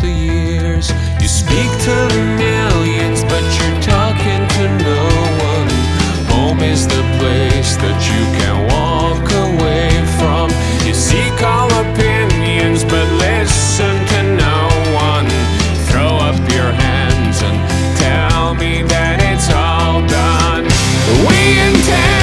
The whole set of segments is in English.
the years. You speak to millions, but you're talking to no one. Home is the place that you can walk away from. You seek all opinions, but listen to no one. Throw up your hands and tell me that it's all done. We intend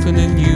is you